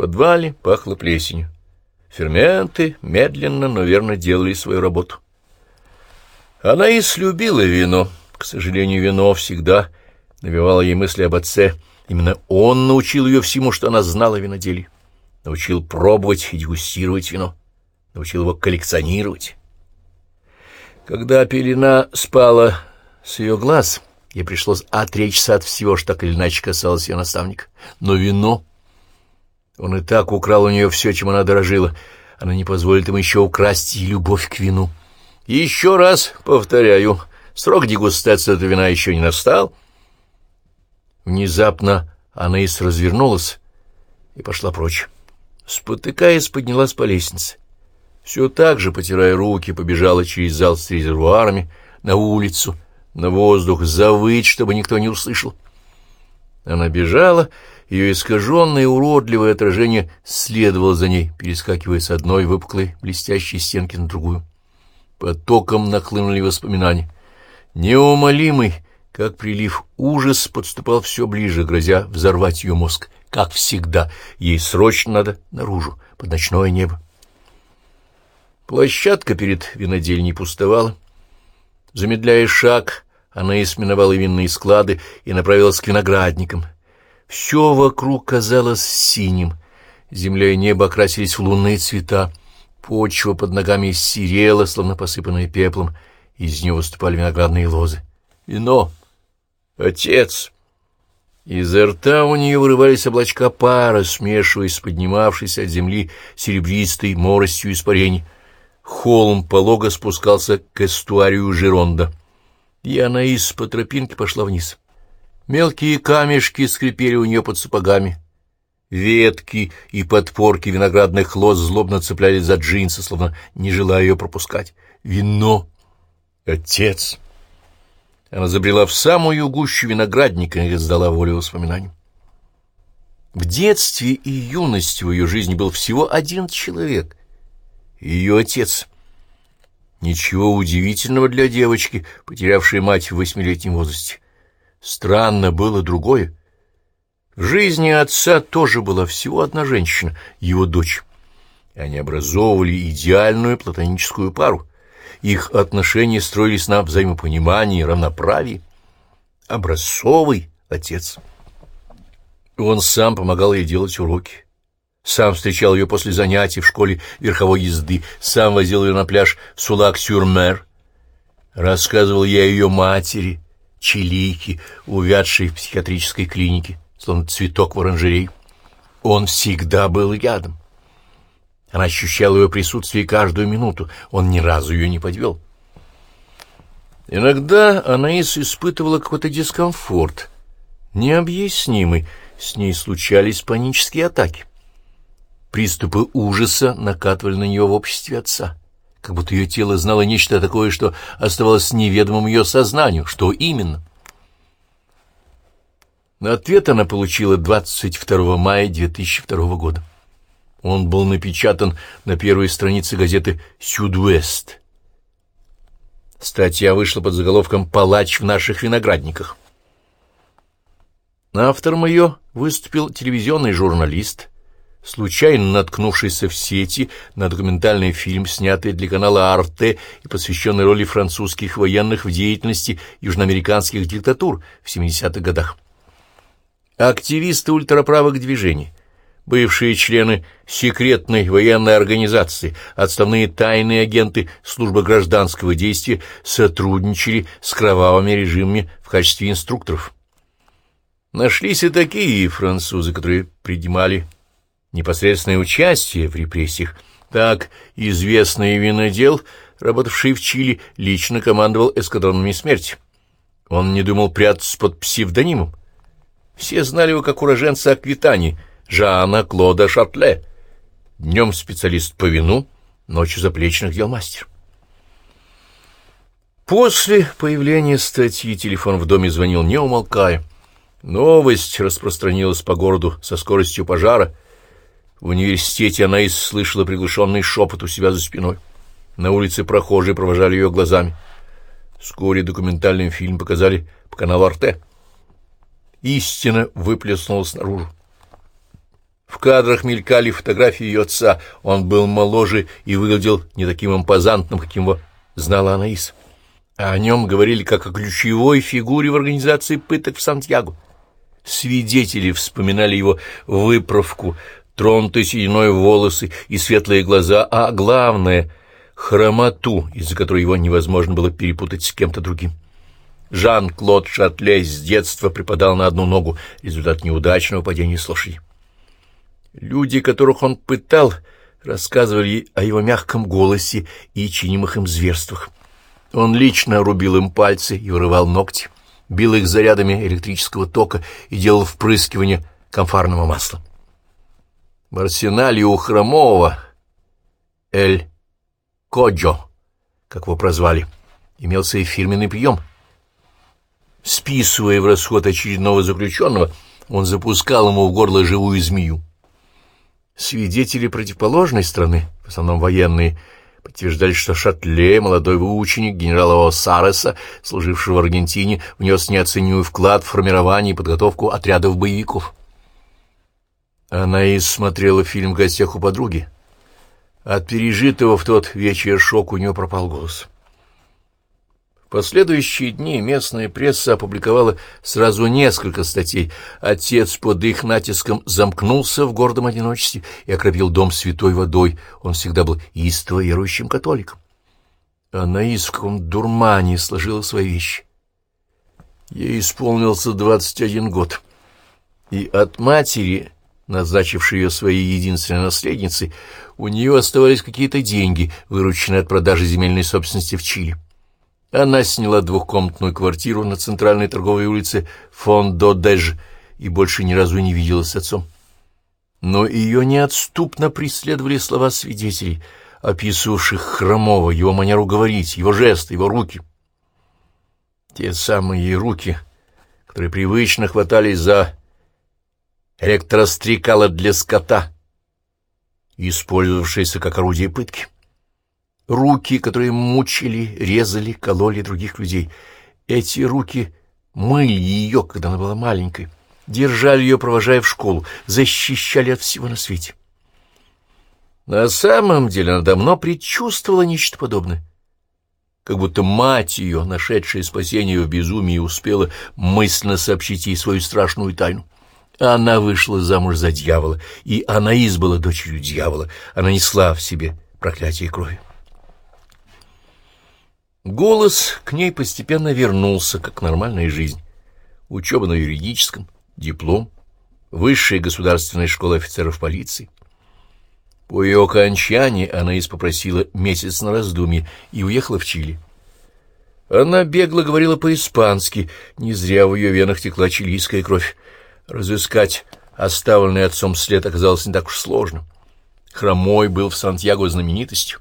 подвале пахло плесенью. Ферменты медленно, но верно делали свою работу. Она и слюбила вино. К сожалению, вино всегда навевало ей мысли об отце. Именно он научил ее всему, что она знала о виноделии. Научил пробовать и дегустировать вино. Научил его коллекционировать. Когда пелена спала с ее глаз, ей пришлось отречься от всего, что так или иначе касалось ее наставника. Но вино... Он и так украл у нее все, чем она дорожила. Она не позволит ему еще украсть ей любовь к вину. еще раз повторяю, срок дегустации этого вина еще не настал. Внезапно Анаис развернулась и пошла прочь. Спотыкаясь, поднялась по лестнице. Все так же, потирая руки, побежала через зал с резервуарами на улицу, на воздух, завыть, чтобы никто не услышал. Она бежала ее искаженное уродливое отражение следовало за ней, перескакивая с одной выпуклой блестящей стенки на другую. Потоком нахлынули воспоминания. Неумолимый, как прилив, ужас подступал все ближе, грозя взорвать ее мозг. Как всегда, ей срочно надо наружу, под ночное небо. Площадка перед винодельней пустовала. Замедляя шаг, она изминовала винные склады и направилась к виноградникам — все вокруг казалось синим. Земля и небо окрасились в лунные цвета. Почва под ногами серела, словно посыпанная пеплом. Из нее выступали виноградные лозы. Вино! Отец! Изо рта у нее вырывались облачка пара, смешиваясь с поднимавшейся от земли серебристой моростью испарений. Холм полого спускался к эстуарию Жеронда, и она из по тропинке пошла вниз. Мелкие камешки скрипели у нее под сапогами. Ветки и подпорки виноградных лоз злобно цеплялись за джинсы, словно не желая ее пропускать. Вино! Отец! Она забрела в самую гущу виноградника и сдала волю воспоминаниям. В детстве и юности в ее жизни был всего один человек — ее отец. Ничего удивительного для девочки, потерявшей мать в восьмилетнем возрасте. Странно было другое. В жизни отца тоже была всего одна женщина, его дочь. Они образовывали идеальную платоническую пару. Их отношения строились на взаимопонимании, равноправии. Образцовый отец. Он сам помогал ей делать уроки. Сам встречал ее после занятий в школе верховой езды, сам возил ее на пляж Сулак-Сюрмер. Рассказывал я ее матери, Чилики, увядший в психиатрической клинике, словно цветок в оранжерей. Он всегда был рядом. Она ощущала его присутствие каждую минуту, он ни разу ее не подвел. Иногда Анаис испытывала какой-то дискомфорт, необъяснимый, с ней случались панические атаки. Приступы ужаса накатывали на нее в обществе отца как будто ее тело знало нечто такое, что оставалось неведомым ее сознанию. Что именно? Ответ она получила 22 мая 2002 года. Он был напечатан на первой странице газеты «Сюдвест». Статья вышла под заголовком «Палач в наших виноградниках». Автором ее выступил телевизионный журналист случайно наткнувшийся в сети на документальный фильм, снятый для канала «Арте» и посвященный роли французских военных в деятельности южноамериканских диктатур в 70-х годах. Активисты ультраправых движений, бывшие члены секретной военной организации, отставные тайные агенты службы гражданского действия сотрудничали с кровавыми режимами в качестве инструкторов. Нашлись и такие французы, которые принимали непосредственное участие в репрессиях. Так, известный винодел, работавший в Чили, лично командовал эскадронами смерти. Он не думал прятаться под псевдонимом. Все знали его как уроженца Аквитании, Жана Клода Шатле. Днем специалист по вину, ночью заплечных дел мастер. После появления статьи телефон в доме звонил не умолкая. Новость распространилась по городу со скоростью пожара — в университете она и слышала приглушенный шепот у себя за спиной. На улице прохожие провожали ее глазами. Вскоре документальный фильм показали по каналу Арте. Истина выплеснулась наружу. В кадрах мелькали фотографии ее отца. Он был моложе и выглядел не таким импозантным, каким его знала Анаис. А о нем говорили как о ключевой фигуре в организации пыток в Сантьяго. Свидетели вспоминали его выправку, тронутые сединой волосы и светлые глаза, а главное — хромоту, из-за которой его невозможно было перепутать с кем-то другим. Жан-Клод Шатлей с детства припадал на одну ногу, результат неудачного падения с лошади. Люди, которых он пытал, рассказывали о его мягком голосе и чинимых им зверствах. Он лично рубил им пальцы и вырывал ногти, бил их зарядами электрического тока и делал впрыскивание комфарного масла. В арсенале у Хромова Эль Коджо, как его прозвали, имелся и фирменный прием. Списывая в расход очередного заключенного, он запускал ему в горло живую змею. Свидетели противоположной страны, в основном военные, подтверждали, что Шатле, молодой выученик генерала Осареса, служившего в Аргентине, внес неоценимый вклад в формирование и подготовку отрядов боевиков. Она и смотрела фильм в гостях у подруги. От пережитого в тот вечер шок у нее пропал голос последующие дни местная пресса опубликовала сразу несколько статей. Отец под их натиском замкнулся в гордом одиночестве и окропил дом святой водой. Он всегда был истово верующим католиком. А на иском дурмане сложила свои вещи. Ей исполнился двадцать один год, и от матери, назначившей ее своей единственной наследницей, у нее оставались какие-то деньги, вырученные от продажи земельной собственности в Чили. Она сняла двухкомнатную квартиру на центральной торговой улице Фондо-Деж и больше ни разу не виделась с отцом. Но ее неотступно преследовали слова свидетелей, описывавших Хромова, его манеру говорить, его жесты, его руки. Те самые руки, которые привычно хватались за электрострекало для скота, использовавшиеся как орудие пытки. Руки, которые мучили, резали, кололи других людей. Эти руки мыли ее, когда она была маленькой, держали ее, провожая в школу, защищали от всего на свете. На самом деле она давно предчувствовала нечто подобное. Как будто мать ее, нашедшая спасение в безумии, успела мысленно сообщить ей свою страшную тайну. Она вышла замуж за дьявола, и Анаис была дочерью дьявола. Она несла в себе проклятие крови. Голос к ней постепенно вернулся, как нормальная жизнь. Учеба на юридическом, диплом, высшая государственная школа офицеров полиции. По ее окончании она из попросила месяц на раздумье и уехала в Чили. Она бегло говорила по-испански, не зря в ее венах текла чилийская кровь. Разыскать оставленный отцом след оказалось не так уж сложно. Хромой был в Сантьяго знаменитостью.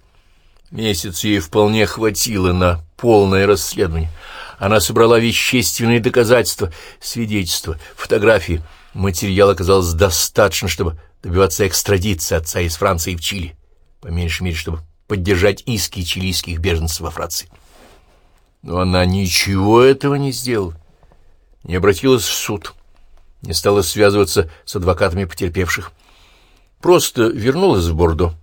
Месяц ей вполне хватило на полное расследование. Она собрала вещественные доказательства, свидетельства, фотографии. Материала оказалось достаточно, чтобы добиваться экстрадиции отца из Франции в Чили, по меньшей мере, чтобы поддержать иски чилийских беженцев во Франции. Но она ничего этого не сделала, не обратилась в суд, не стала связываться с адвокатами потерпевших. Просто вернулась в Бордо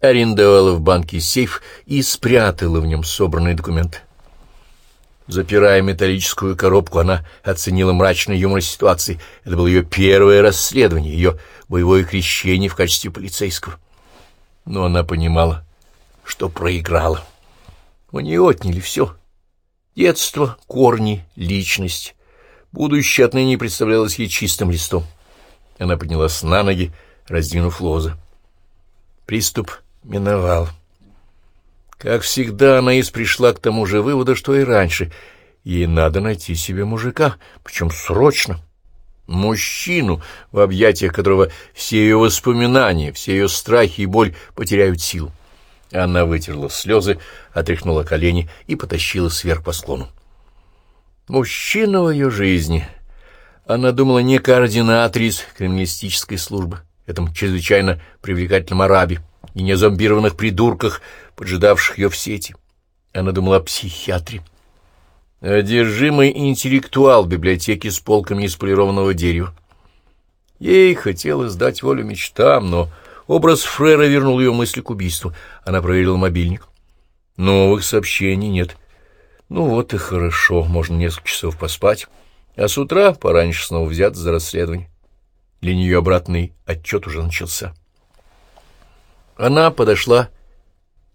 арендовала в банке сейф и спрятала в нем собранные документы. Запирая металлическую коробку, она оценила мрачный юмор ситуации. Это было ее первое расследование, ее боевое крещение в качестве полицейского. Но она понимала, что проиграла. У нее отняли все. Детство, корни, личность. Будущее отныне представлялось ей чистым листом. Она поднялась на ноги, раздвинув лозы. Приступ миновал. Как всегда, Анаис пришла к тому же выводу, что и раньше. Ей надо найти себе мужика, причем срочно. Мужчину, в объятиях которого все ее воспоминания, все ее страхи и боль потеряют силу. Она вытерла слезы, отряхнула колени и потащила сверх по склону. Мужчина в ее жизни. Она думала не координатрис криминалистической службы, этом чрезвычайно привлекательном арабе, и не о зомбированных придурках, поджидавших ее в сети. Она думала о психиатре. Одержимый интеллектуал в библиотеке с полками из полированного дерева. Ей хотелось дать волю мечтам, но образ Фрера вернул ее мысли к убийству. Она проверила мобильник. Новых сообщений нет. Ну вот и хорошо, можно несколько часов поспать, а с утра пораньше снова взяться за расследование. Для нее обратный отчет уже начался. Она подошла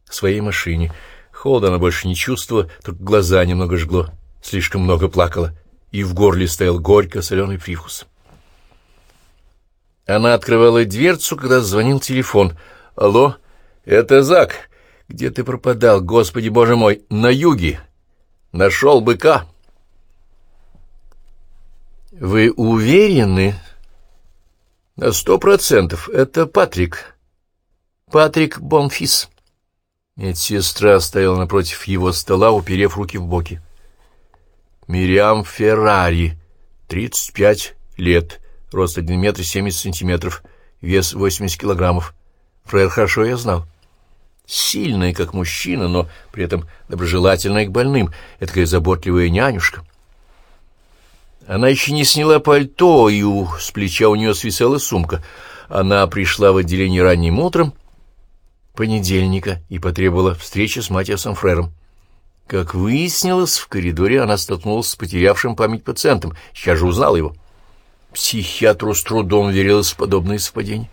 к своей машине. Холода она больше не чувствовала, только глаза немного жгло. Слишком много плакала, и в горле стоял горько-соленый привкус. Она открывала дверцу, когда звонил телефон. «Алло, это Зак. Где ты пропадал, господи боже мой? На юге. Нашел быка». «Вы уверены?» «На сто процентов. Это Патрик». Патрик Бонфис. Медсестра стояла напротив его стола, уперев руки в боки. Мириам Феррари, 35 лет, рост 1 метр 70 сантиметров, вес 80 килограммов. Фрейр хорошо я знал. Сильная, как мужчина, но при этом доброжелательная к больным, такая заботливая нянюшка. Она еще не сняла пальто, и у, с плеча у нее свисала сумка. Она пришла в отделение ранним утром, понедельника и потребовала встречи с Матиасом Фрером. Как выяснилось, в коридоре она столкнулась с потерявшим память пациентом, сейчас же узнал его. Психиатру с трудом верилось в подобные совпадения.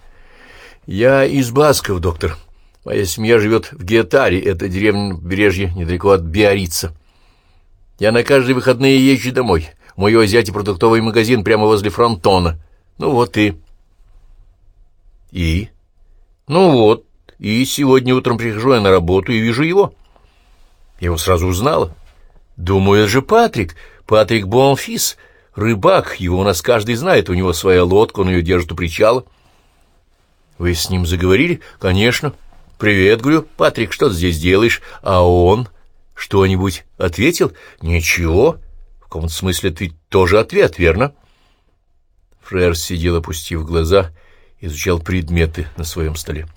«Я из Басков, доктор. Моя семья живет в Гетаре, это деревня на побережье, недалеко от Биорица. Я на каждые выходные езжу домой. У моего продуктовый магазин прямо возле фронтона. Ну вот и...» «И?» «Ну вот, и сегодня утром прихожу я на работу и вижу его. Я его сразу узнала. Думаю, это же Патрик, Патрик Бонфис, рыбак, его у нас каждый знает, у него своя лодка, он ее держит у причала. Вы с ним заговорили? Конечно. Привет, говорю, Патрик, что ты здесь делаешь? А он что-нибудь ответил? Ничего. В каком-то смысле ты тоже ответ, верно? Фрер сидел, опустив глаза, изучал предметы на своем столе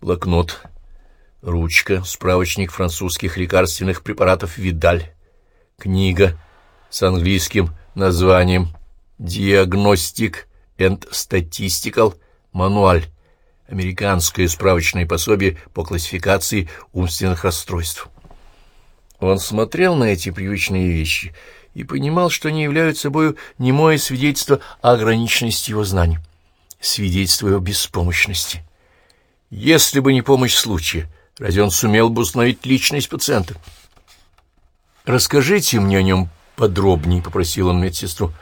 блокнот, ручка, справочник французских лекарственных препаратов «Видаль», книга с английским названием «Диагностик and Statistical Manual», американское справочное пособие по классификации умственных расстройств. Он смотрел на эти привычные вещи и понимал, что они являются собой немое свидетельство о ограниченности его знаний, свидетельство его беспомощности. Если бы не помощь случая, разве он сумел бы установить личность пациента? «Расскажите мне о нем подробнее», — попросил он медсестру.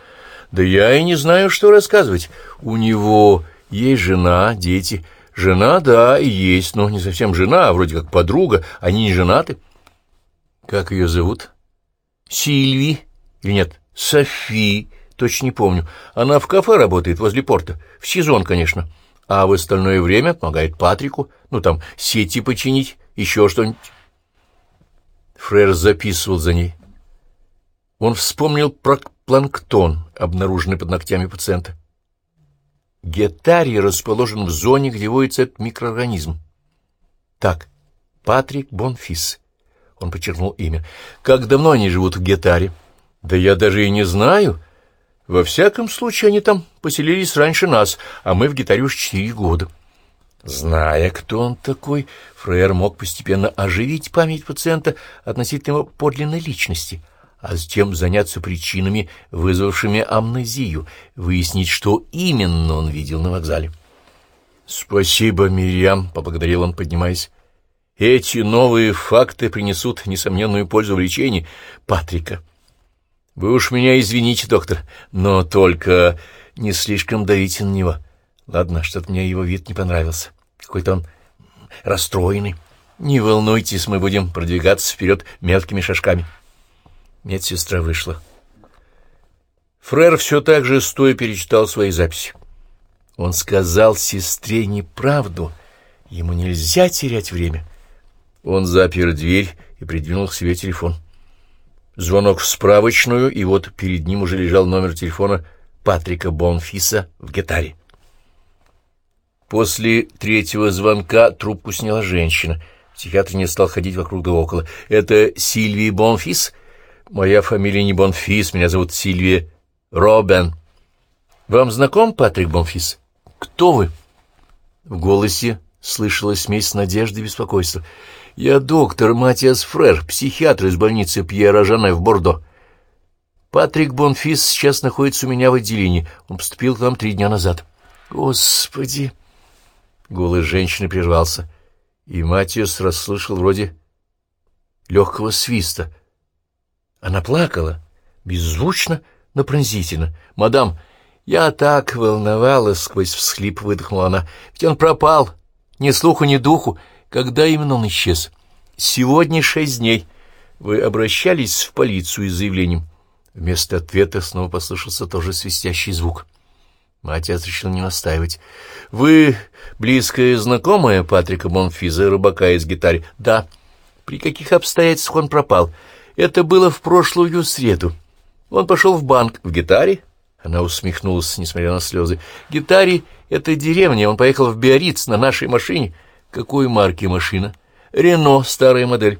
«Да я и не знаю, что рассказывать. У него есть жена, дети. Жена, да, и есть, но не совсем жена, а вроде как подруга. Они не женаты». «Как ее зовут?» «Сильви. Или нет, Софи. Точно не помню. Она в кафе работает возле порта. В сезон, конечно» а в остальное время помогает Патрику, ну, там, сети починить, еще что-нибудь. Фрер записывал за ней. Он вспомнил про планктон, обнаруженный под ногтями пациента. Гетарий расположен в зоне, где водится этот микроорганизм. Так, Патрик Бонфис. Он подчеркнул имя. Как давно они живут в Гетаре? Да я даже и не знаю. Во всяком случае, они там поселились раньше нас, а мы в гитаре уж четыре года. Зная, кто он такой, Фрейер мог постепенно оживить память пациента относительно его подлинной личности, а затем заняться причинами, вызвавшими амнезию, выяснить, что именно он видел на вокзале. «Спасибо, Мирьям», — поблагодарил он, поднимаясь. «Эти новые факты принесут несомненную пользу в лечении Патрика». Вы уж меня извините, доктор, но только не слишком давите на него. Ладно, что-то мне его вид не понравился. Какой-то он расстроенный. Не волнуйтесь, мы будем продвигаться вперед мелкими шажками. Медсестра вышла. Фрер все так же стоя перечитал свои записи. Он сказал сестре неправду. Ему нельзя терять время. Он запер дверь и придвинул к себе телефон. Звонок в справочную, и вот перед ним уже лежал номер телефона Патрика Бонфиса в гитаре. После третьего звонка трубку сняла женщина. Психиатр не стал ходить вокруг да около. «Это Сильвия Бонфис?» «Моя фамилия не Бонфис, меня зовут Сильвия Робен». Вам знаком Патрик Бонфис? Кто вы? В голосе слышалась смесь надежды и беспокойства. Я доктор Матиас Фрер, психиатр из больницы Пьера Жане в Бордо. Патрик Бонфис сейчас находится у меня в отделении. Он поступил к нам три дня назад. Господи! Голос женщины прервался, и Матиас расслышал вроде легкого свиста. Она плакала, беззвучно, но пронзительно. «Мадам, я так волновалась!» — сквозь всхлип выдохнула она. «Ведь он пропал! Ни слуху, ни духу! Когда именно он исчез?» «Сегодня шесть дней. Вы обращались в полицию с заявлением?» Вместо ответа снова послышался тоже свистящий звук. Матиас решил не настаивать. «Вы близкая знакомая Патрика Бонфиза, рыбака из гитаре?» «Да». «При каких обстоятельствах он пропал?» «Это было в прошлую среду. Он пошел в банк в гитаре». Она усмехнулась, несмотря на слезы. «Гитаре — это деревня. Он поехал в Биориц на нашей машине». «Какой марки машина?» «Рено, старая модель».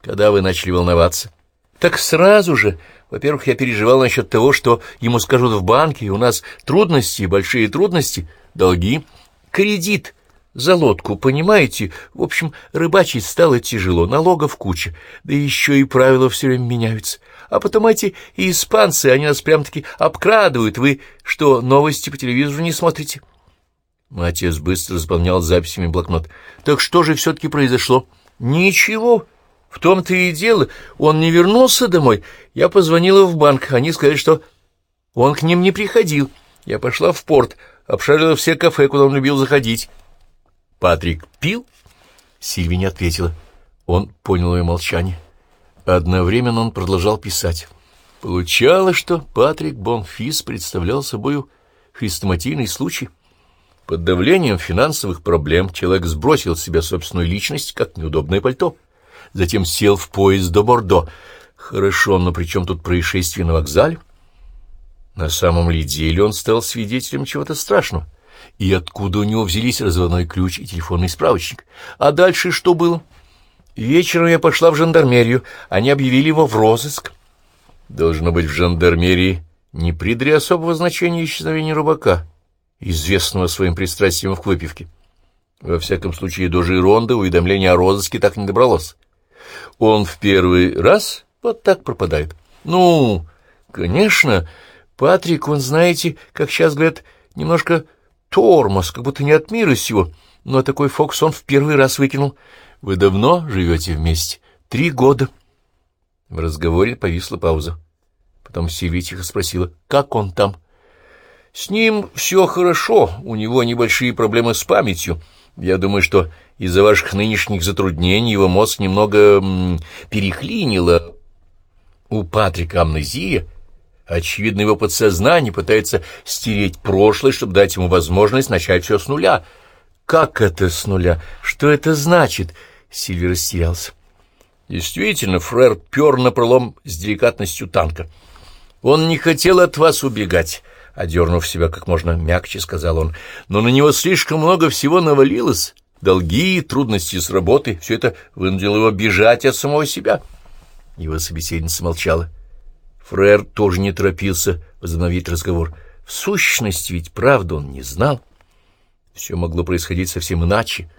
«Когда вы начали волноваться?» «Так сразу же. Во-первых, я переживал насчет того, что ему скажут в банке, у нас трудности, большие трудности, долги, кредит за лодку, понимаете? В общем, рыбачить стало тяжело, налогов куча, да еще и правила все время меняются. А потом эти и испанцы, они нас прям-таки обкрадывают. Вы что, новости по телевизору не смотрите?» Матиас быстро заполнял записями блокнот. «Так что же все-таки произошло?» «Ничего». В том-то и дело, он не вернулся домой. Я позвонила в банк, они сказали, что он к ним не приходил. Я пошла в порт, обшарила все кафе, куда он любил заходить. Патрик пил? Сильви не ответила. Он понял ее молчание. Одновременно он продолжал писать. Получалось, что Патрик Бонфис представлял собою хрестоматийный случай. Под давлением финансовых проблем человек сбросил с себя собственную личность, как неудобное пальто затем сел в поезд до Бордо. Хорошо, но при чем тут происшествие на вокзале? На самом ли деле он стал свидетелем чего-то страшного? И откуда у него взялись разводной ключ и телефонный справочник? А дальше что было? Вечером я пошла в жандармерию. Они объявили его в розыск. Должно быть, в жандармерии не придали особого значения исчезновения рыбака, известного своим пристрастием к выпивке. Во всяком случае, до Жиронда уведомление о розыске так не добралось. Он в первый раз вот так пропадает. Ну, конечно, Патрик, он, знаете, как сейчас говорят, немножко тормоз, как будто не от мира сего. Но такой фокус он в первый раз выкинул. Вы давно живете вместе? Три года. В разговоре повисла пауза. Потом Сильвия тихо спросила, как он там? С ним все хорошо, у него небольшие проблемы с памятью. Я думаю, что из-за ваших нынешних затруднений его мозг немного м, переклинило. У Патрика амнезия. Очевидно, его подсознание пытается стереть прошлое, чтобы дать ему возможность начать все с нуля. Как это с нуля? Что это значит? Сильвер растерялся. Действительно, Фрер пер на пролом с деликатностью танка. Он не хотел от вас убегать. Одернув себя как можно мягче, сказал он, но на него слишком много всего навалилось. Долги, трудности с работы — все это вынудило его бежать от самого себя. Его собеседница молчала. Фрер тоже не торопился возобновить разговор. В сущности, ведь правду он не знал. Все могло происходить совсем иначе.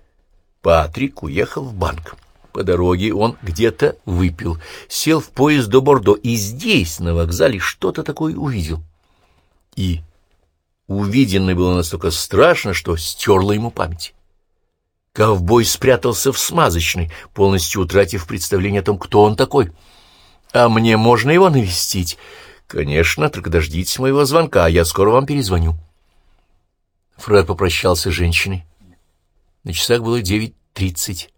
Патрик уехал в банк. По дороге он где-то выпил, сел в поезд до Бордо и здесь, на вокзале, что-то такое увидел и увиденное было настолько страшно, что стерло ему память. Ковбой спрятался в смазочной, полностью утратив представление о том, кто он такой. «А мне можно его навестить?» «Конечно, только дождитесь моего звонка, я скоро вам перезвоню». Фред попрощался с женщиной. На часах было девять тридцать.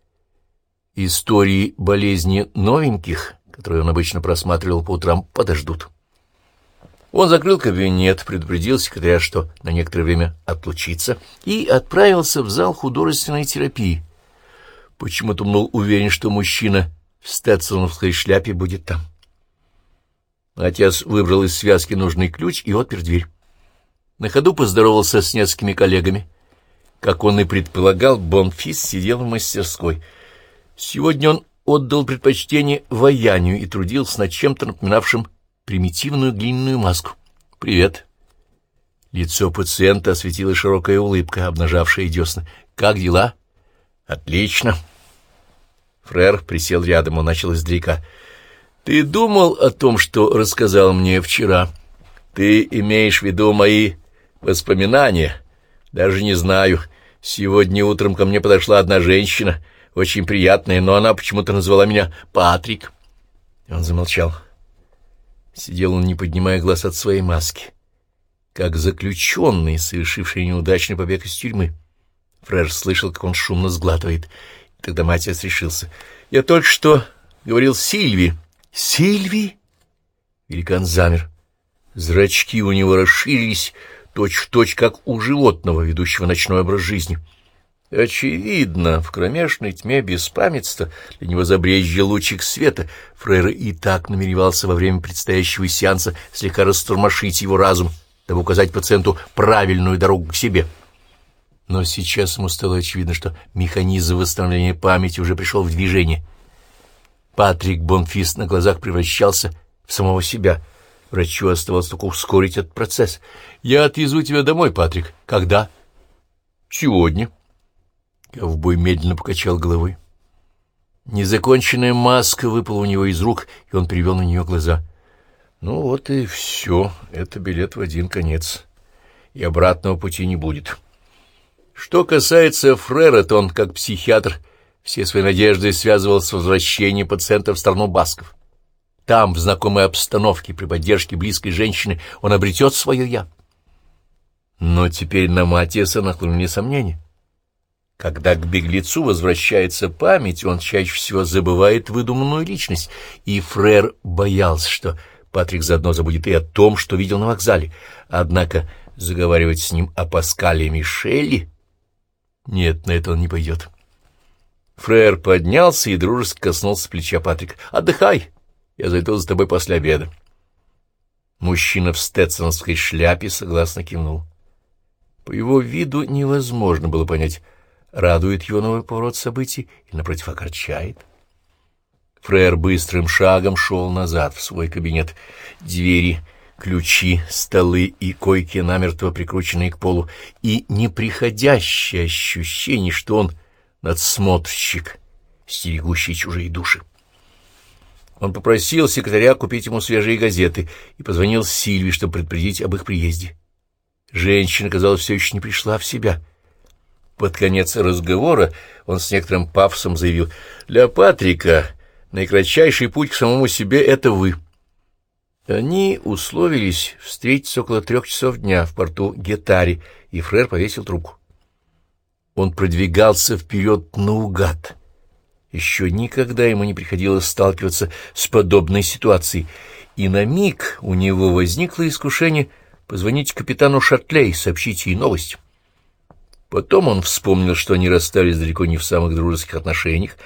Истории болезни новеньких, которые он обычно просматривал по утрам, подождут. Он закрыл кабинет, предупредил секретаря, что на некоторое время отлучится, и отправился в зал художественной терапии. Почему-то был уверен, что мужчина в стетсоновской шляпе будет там. Отец выбрал из связки нужный ключ и отпер дверь. На ходу поздоровался с несколькими коллегами. Как он и предполагал, Бонфис сидел в мастерской. Сегодня он отдал предпочтение ваянию и трудился над чем-то напоминавшим примитивную глиняную маску. «Привет». Лицо пациента осветила широкая улыбка, обнажавшая десна. «Как дела?» «Отлично». Фрер присел рядом, он начал издалека. «Ты думал о том, что рассказал мне вчера? Ты имеешь в виду мои воспоминания? Даже не знаю. Сегодня утром ко мне подошла одна женщина, очень приятная, но она почему-то назвала меня Патрик». Он замолчал. Сидел он, не поднимая глаз от своей маски как заключенный, совершивший неудачный побег из тюрьмы. Фреш слышал, как он шумно сглатывает. Тогда Матиас решился. — Я только что говорил Сильви. — Сильви? Великан замер. Зрачки у него расширились, точь-в-точь, точь, как у животного, ведущего ночной образ жизни. Очевидно, в кромешной тьме беспамятства для него забрезжил лучик света. Фрейра и так намеревался во время предстоящего сеанса слегка растормошить его разум — дабы указать пациенту правильную дорогу к себе. Но сейчас ему стало очевидно, что механизм восстановления памяти уже пришел в движение. Патрик Бонфист на глазах превращался в самого себя. Врачу оставалось только ускорить этот процесс. «Я отвезу тебя домой, Патрик. Когда?» «Сегодня». Ковбой медленно покачал головой. Незаконченная маска выпала у него из рук, и он привел на нее глаза — ну вот и все. Это билет в один конец. И обратного пути не будет. Что касается Фрера, то он, как психиатр, все свои надежды связывал с возвращением пациента в страну басков. Там, в знакомой обстановке, при поддержке близкой женщины, он обретет свое «я». Но теперь на Матиаса нахлынули сомнения. Когда к беглецу возвращается память, он чаще всего забывает выдуманную личность, и Фрер боялся, что Патрик заодно забудет и о том, что видел на вокзале. Однако заговаривать с ним о Паскале Мишеле... Нет, на это он не пойдет. Фрер поднялся и дружески коснулся плеча Патрика. «Отдыхай, я зайду за тобой после обеда». Мужчина в стетсоновской шляпе согласно кивнул. По его виду невозможно было понять, радует его новый поворот событий или, напротив, огорчает. Фрер быстрым шагом шел назад в свой кабинет. Двери, ключи, столы и койки намертво прикрученные к полу, и неприходящее ощущение, что он надсмотрщик, стерегущий чужие души. Он попросил секретаря купить ему свежие газеты и позвонил Сильве, чтобы предупредить об их приезде. Женщина, казалось, все еще не пришла в себя. Под конец разговора он с некоторым пафосом заявил, «Для Патрика Наикратчайший путь к самому себе — это вы. Они условились встретиться около трех часов дня в порту Гетари, и Фрер повесил трубку. Он продвигался вперед наугад. Еще никогда ему не приходилось сталкиваться с подобной ситуацией, и на миг у него возникло искушение позвонить капитану Шатлей, сообщить ей новость. Потом он вспомнил, что они расстались далеко не в самых дружеских отношениях,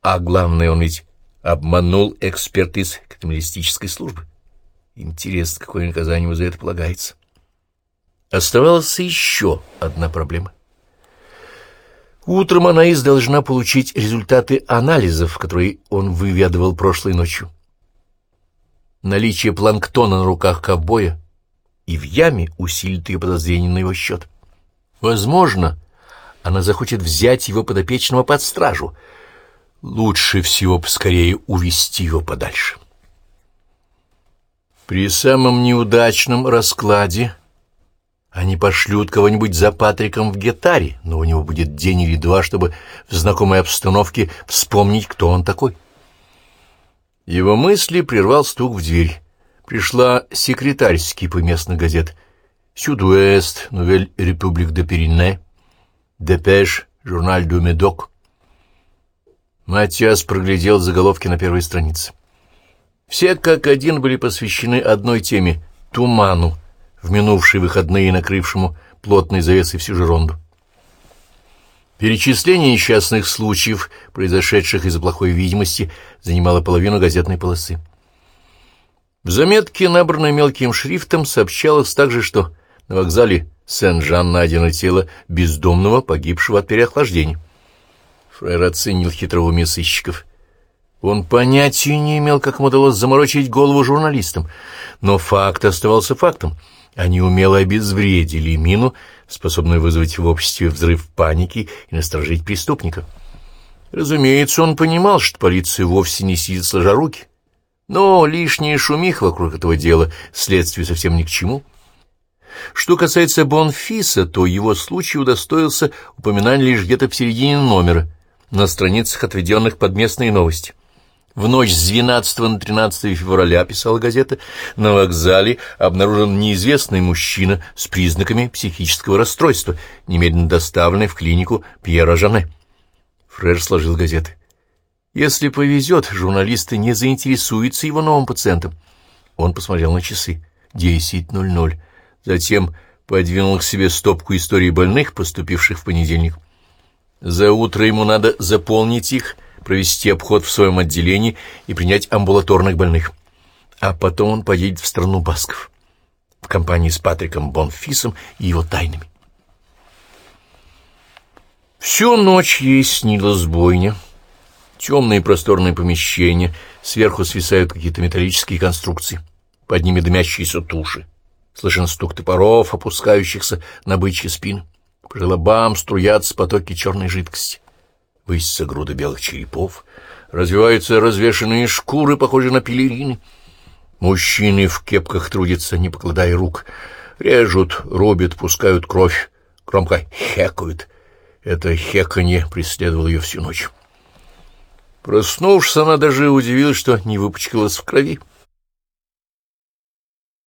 а главное, он ведь обманул эксперт из криминалистической службы. Интересно, какое наказание ему за это полагается. Оставалась еще одна проблема. Утром Анаис должна получить результаты анализов, которые он выведывал прошлой ночью. Наличие планктона на руках ковбоя и в яме усилит ее подозрение на его счет. Возможно, она захочет взять его подопечного под стражу — Лучше всего поскорее увести его подальше. При самом неудачном раскладе они пошлют кого-нибудь за Патриком в Гетаре, но у него будет день или два, чтобы в знакомой обстановке вспомнить, кто он такой. Его мысли прервал стук в дверь. Пришла секретарь с кипой местных газет. «Сюд-Уэст», «Нувель Репюблик де Пирене», «Депеш», «Журналь Ду Медок». Матиас проглядел заголовки на первой странице. Все как один были посвящены одной теме — туману, в минувшие выходные накрывшему плотной завесой всю Жеронду. Перечисление несчастных случаев, произошедших из-за плохой видимости, занимало половину газетной полосы. В заметке, набранной мелким шрифтом, сообщалось также, что на вокзале Сен-Жан найдено тело бездомного, погибшего от переохлаждения. Фрейр оценил хитроумие сыщиков. Он понятия не имел, как ему удалось заморочить голову журналистам, но факт оставался фактом. Они умело обезвредили мину, способную вызвать в обществе взрыв паники и насторожить преступника. Разумеется, он понимал, что полиция вовсе не сидит сложа руки, но лишняя шумих вокруг этого дела следствию совсем ни к чему. Что касается Бонфиса, то его случай удостоился упоминания лишь где-то в середине номера, на страницах, отведенных под местные новости. В ночь с 12 на 13 февраля, писала газета, на вокзале обнаружен неизвестный мужчина с признаками психического расстройства, немедленно доставленный в клинику Пьера Жане. Фреш сложил газеты. Если повезет, журналисты не заинтересуются его новым пациентом. Он посмотрел на часы. Десять ноль ноль. Затем подвинул к себе стопку историй больных, поступивших в понедельник. За утро ему надо заполнить их, провести обход в своем отделении и принять амбулаторных больных. А потом он поедет в страну Басков в компании с Патриком Бонфисом и его тайнами. Всю ночь ей снилась бойня. Темные просторные помещения, сверху свисают какие-то металлические конструкции, под ними дымящиеся туши. Слышен стук топоров, опускающихся на бычьи спины. По желобам струятся потоки черной жидкости. Высятся груды белых черепов, развиваются развешанные шкуры, похожие на пелерины. Мужчины в кепках трудятся, не покладая рук. Режут, рубят, пускают кровь, громко хекают. Это хеканье преследовало ее всю ночь. Проснувшись, она даже удивилась, что не выпачкалась в крови.